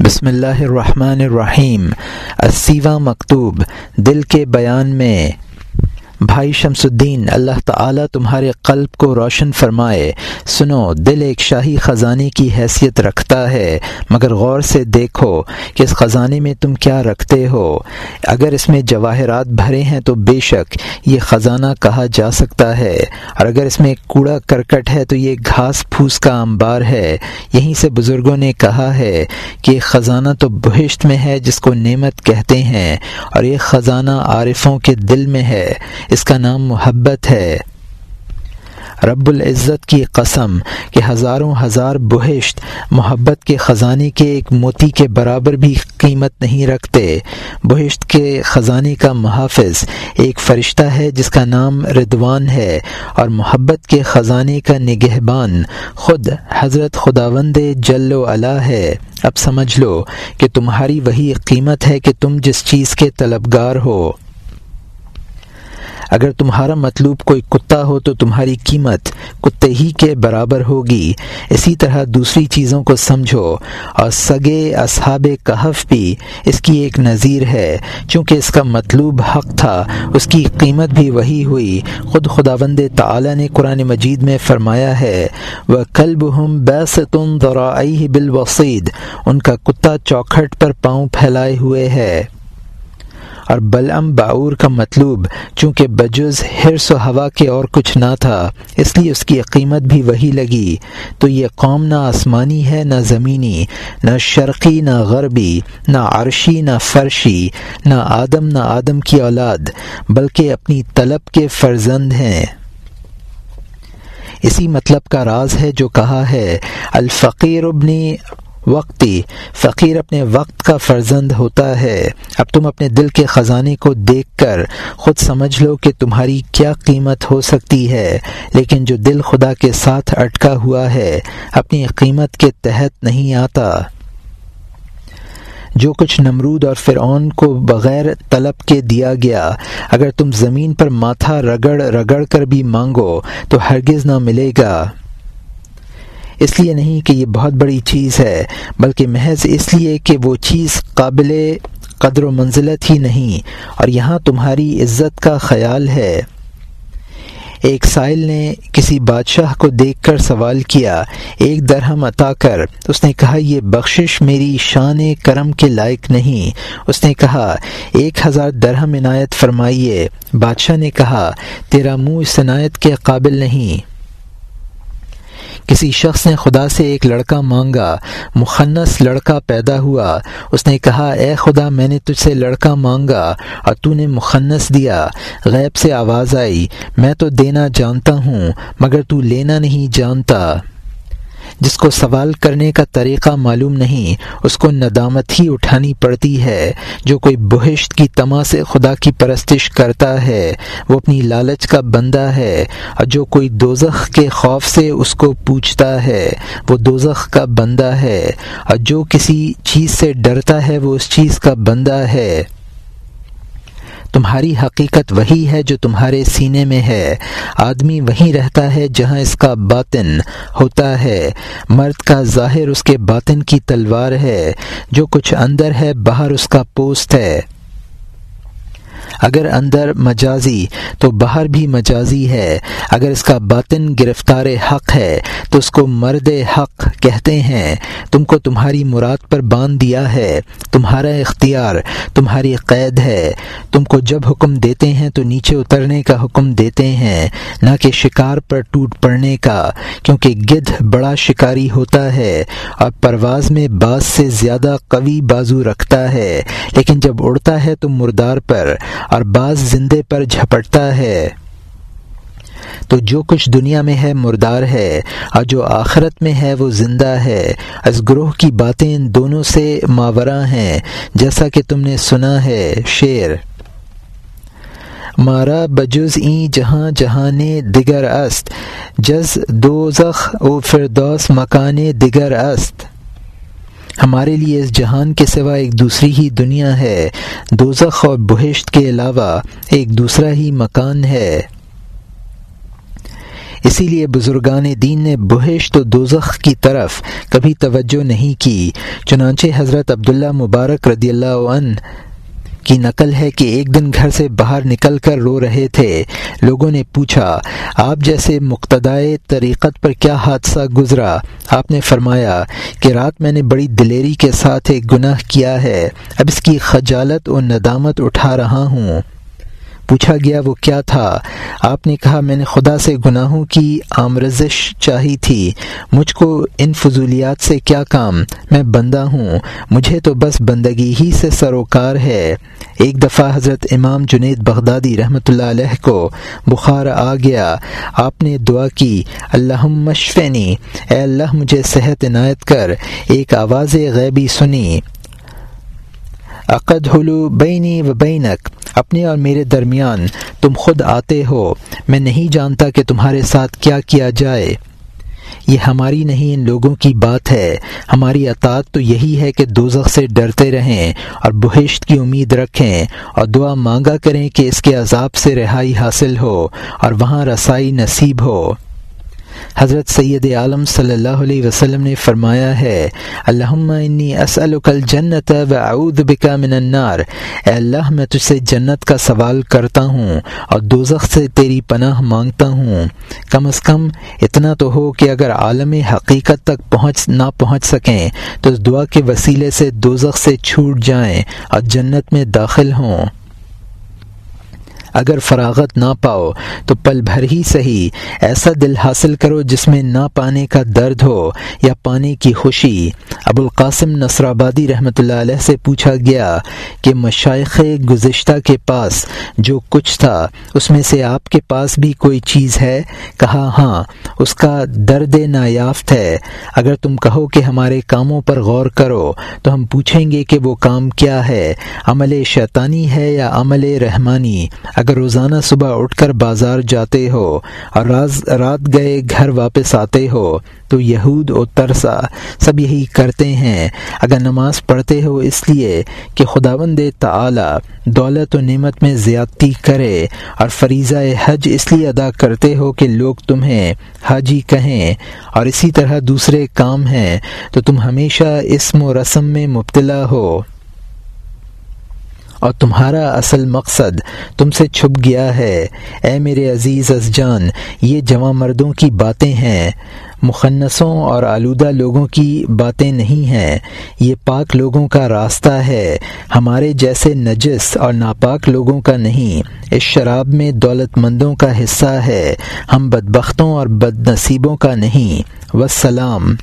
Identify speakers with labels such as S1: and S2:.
S1: بسم اللہ الرحمن الرحیم اسیواں مکتوب دل کے بیان میں بھائی شمس الدین اللہ تعالیٰ تمہارے قلب کو روشن فرمائے۔ سنو، دل ایک شاہی خزانے کی حیثیت رکھتا ہے، مگر غور سے دیکھو کہ اس خزانے میں تم کیا رکھتے ہو۔ اگر اس میں جواہرات بھرے ہیں تو بے شک یہ خزانہ کہا جا سکتا ہے۔ اور اگر اس میں کوڑا کرکٹ ہے تو یہ گھاس پھوس کا انبار ہے۔ یہیں سے بزرگوں نے کہا ہے کہ خزانہ تو بہشت میں ہے جس کو نعمت کہتے ہیں، اور یہ خزانہ عارفوں کے دل میں ہے۔ اس کا نام محبت ہے۔ رب العزت کی قسم کہ ہزاروں ہزار بہشت محبت کے خزانے کے ایک موتی کے برابر بھی قیمت نہیں رکھتے۔ بہشت کے خزانے کا محافظ ایک فرشتہ ہے جس کا نام ردوان ہے اور محبت کے خزانے کا نگہبان خود حضرت خداوند جل و علا ہے۔ اب سمجھ لو کہ تمہاری وہی قیمت ہے کہ تم جس چیز کے طلبگار ہو۔ اگر تمہارا مطلوب کوئی کتا ہو تو تمہاری قیمت کتے ہی کے برابر ہوگی۔ اسی طرح دوسری چیزوں کو سمجھو اور سگے اصحاب کہف بھی اس کی ایک نظیر ہے۔ چونکہ اس کا مطلوب حق تھا، اس کی قیمت بھی وہی ہوئی۔ خود خدا بند تعلیٰ نے قرآن مجید میں فرمایا ہے وہ کلب ہم بیس تم ذرا بالوسید ان کا کتا چوکھٹ پر پاؤں پھیلائے ہوئے ہے۔ اور بلعم باور کا مطلوب، چونکہ بجز ہرس و ہوا کے اور کچھ نہ تھا، اس لیے اس کی قیمت بھی وہی لگی۔ تو یہ قوم نہ آسمانی ہے، نہ زمینی، نہ شرقی، نہ غربی، نہ عرشی، نہ فرشی، نہ آدم نہ آدم کی اولاد، بلکہ اپنی طلب کے فرزند ہیں۔ اسی مطلب کا راز ہے جو کہا ہے، الفقیر ابنی وقتی۔ فقیر اپنے وقت کا فرزند ہوتا ہے۔ اب تم اپنے دل کے خزانے کو دیکھ کر خود سمجھ لو کہ تمہاری کیا قیمت ہو سکتی ہے۔ لیکن جو دل خدا کے ساتھ اٹکا ہوا ہے، اپنی قیمت کے تحت نہیں آتا۔ جو کچھ نمرود اور فرعون کو بغیر طلب کے دیا گیا، اگر تم زمین پر ماتھا رگڑ رگڑ کر بھی مانگو، تو ہرگز نہ ملے گا۔ اس لیے نہیں کہ یہ بہت بڑی چیز ہے، بلکہ محض اس لیے کہ وہ چیز قابل قدر و منزلت ہی نہیں، اور یہاں تمہاری عزت کا خیال ہے۔ ایک سائل نے کسی بادشاہ کو دیکھ کر سوال کیا، ایک درہم عطا کر۔ اس نے کہا، یہ بخشش میری شان کرم کے لائق نہیں۔ اس نے کہا، ایک ہزار درہم عنایت فرمائیے۔ بادشاہ نے کہا، تیرا منہ اس عنایت کے قابل نہیں۔ کسی شخص نے خدا سے ایک لڑکا مانگا مخنص لڑکا پیدا ہوا۔ اس نے کہا، اے خدا، میں نے تجھ سے لڑکا مانگا اور تو نے مخنص دیا۔ غیب سے آواز آئی، میں تو دینا جانتا ہوں، مگر تو لینا نہیں جانتا۔ جس کو سوال کرنے کا طریقہ معلوم نہیں، اس کو ندامت ہی اٹھانی پڑتی ہے۔ جو کوئی بہشت کی تما سے خدا کی پرستش کرتا ہے، وہ اپنی لالچ کا بندہ ہے۔ اور جو کوئی دوزخ کے خوف سے اس کو پوچھتا ہے، وہ دوزخ کا بندہ ہے۔ اور جو کسی چیز سے ڈرتا ہے، وہ اس چیز کا بندہ ہے۔ تمہاری حقیقت وہی ہے جو تمہارے سینے میں ہے۔ آدمی وہیں رہتا ہے جہاں اس کا باطن ہوتا ہے۔ مرد کا ظاہر اس کے باطن کی تلوار ہے۔ جو کچھ اندر ہے، باہر اس کا پوست ہے۔ اگر اندر مجازی تو باہر بھی مجازی ہے۔ اگر اس کا باطن گرفتار حق ہے تو اس کو مرد حق کہتے ہیں۔ تم کو تمہاری مراد پر باندھ دیا ہے۔ تمہارا اختیار تمہاری قید ہے۔ تم کو جب حکم دیتے ہیں تو نیچے اترنے کا حکم دیتے ہیں، نہ کہ شکار پر ٹوٹ پڑنے کا، کیونکہ گدھ بڑا شکاری ہوتا ہے اور پرواز میں باز سے زیادہ قوی بازو رکھتا ہے۔ لیکن جب اڑتا ہے تو مردار پر اور بعض زندے پر جھپٹتا ہے۔ تو جو کچھ دنیا میں ہے مردار ہے، اور جو آخرت میں ہے وہ زندہ ہے۔ از گروہ کی باتیں ان دونوں سے ماورہ ہیں، جیسا کہ تم نے سنا ہے شعر۔ مارا بجز این جہاں جہان دیگر است، جز دوزخ او فردوس مکان دیگر است۔ ہمارے لیے اس جہان کے سوا ایک دوسری ہی دنیا ہے۔ دوزخ اور بہشت کے علاوہ ایک دوسرا ہی مکان ہے۔ اسی لیے بزرگان دین نے بہشت و دوزخ کی طرف کبھی توجہ نہیں کی۔ چنانچہ حضرت عبداللہ مبارک رضی اللہ عنہ کی نقل ہے کہ ایک دن گھر سے باہر نکل کر رو رہے تھے۔ لوگوں نے پوچھا، آپ جیسے مقتدائے طریقت پر کیا حادثہ گزرا؟ آپ نے فرمایا کہ رات میں نے بڑی دلیری کے ساتھ ایک گناہ کیا ہے۔ اب اس کی خجالت اور ندامت اٹھا رہا ہوں۔ پوچھا گیا وہ کیا تھا؟ آپ نے کہا، میں نے خدا سے گناہوں کی آمرزش چاہی تھی۔ مجھ کو ان فضولیات سے کیا کام؟ میں بندہ ہوں۔ مجھے تو بس بندگی ہی سے سروکار ہے۔ ایک دفعہ حضرت امام جنید بغدادی رحمۃ اللہ علیہ کو بخار آ گیا۔ آپ نے دعا کی اللہ مشفنی اے اللہ، مجھے صحت عنایت کر۔ ایک آواز غیبی سنی۔ عقد حلو بینی و بینک، اپنے اور میرے درمیان تم خود آتے ہو، میں نہیں جانتا کہ تمہارے ساتھ کیا کیا جائے۔ یہ ہماری نہیں، ان لوگوں کی بات ہے۔ ہماری اطاعت تو یہی ہے کہ دوزخ سے ڈرتے رہیں اور بہشت کی امید رکھیں اور دعا مانگا کریں کہ اس کے عذاب سے رہائی حاصل ہو اور وہاں رسائی نصیب ہو۔ حضرت سید عالم صلی اللہ علیہ وسلم نے فرمایا ہے انی اسألک الجنت و اعوذ بکا من النار۔ اے اللہ، میں تجھ سے جنت کا سوال کرتا ہوں اور دوزخ سے تیری پناہ مانگتا ہوں۔ کم از کم اتنا تو ہو کہ اگر عالم حقیقت تک پہنچ، نہ پہنچ سکیں، تو اس دعا کے وسیلے سے دوزخ سے چھوٹ جائیں اور جنت میں داخل ہوں۔ اگر فراغت نہ پاؤ تو پل بھر ہی صحیح۔ ایسا دل حاصل کرو جس میں نہ پانے کا درد ہو یا پانے کی خوشی۔ ابو القاسم نصر آبادی رحمۃ اللہ علیہ سے پوچھا گیا کہ مشائق گزشتہ کے پاس جو کچھ تھا، اس میں سے آپ کے پاس بھی کوئی چیز ہے؟ کہا ہاں اس کا درد نایافت ہے۔ اگر تم کہو کہ ہمارے کاموں پر غور کرو تو ہم پوچھیں گے کہ وہ کام کیا ہے؟ عمل شیطانی ہے یا عمل رحمانی؟ اگر روزانہ صبح اٹھ کر بازار جاتے ہو اور راز رات گئے گھر واپس آتے ہو، تو یہود و ترسا سب یہی کرتے ہیں۔ اگر نماز پڑھتے ہو اس لیے کہ خداوند تعالی دولت و نعمت میں زیادتی کرے اور فریضہ حج اس لیے ادا کرتے ہو کہ لوگ تمہیں حاجی کہیں۔ اور اسی طرح دوسرے کام ہیں، تو تم ہمیشہ اسم و رسم میں مبتلا ہو۔ اور تمہارا اصل مقصد تم سے چھپ گیا ہے۔ اے میرے عزیز از جان، یہ جوان مردوں کی باتیں ہیں۔ مخنصوں اور آلودہ لوگوں کی باتیں نہیں ہیں۔ یہ پاک لوگوں کا راستہ ہے۔ ہمارے جیسے نجس اور ناپاک لوگوں کا نہیں۔ اس شراب میں دولت مندوں کا حصہ ہے۔ ہم بدبختوں اور بد نصیبوں کا نہیں۔ وسلام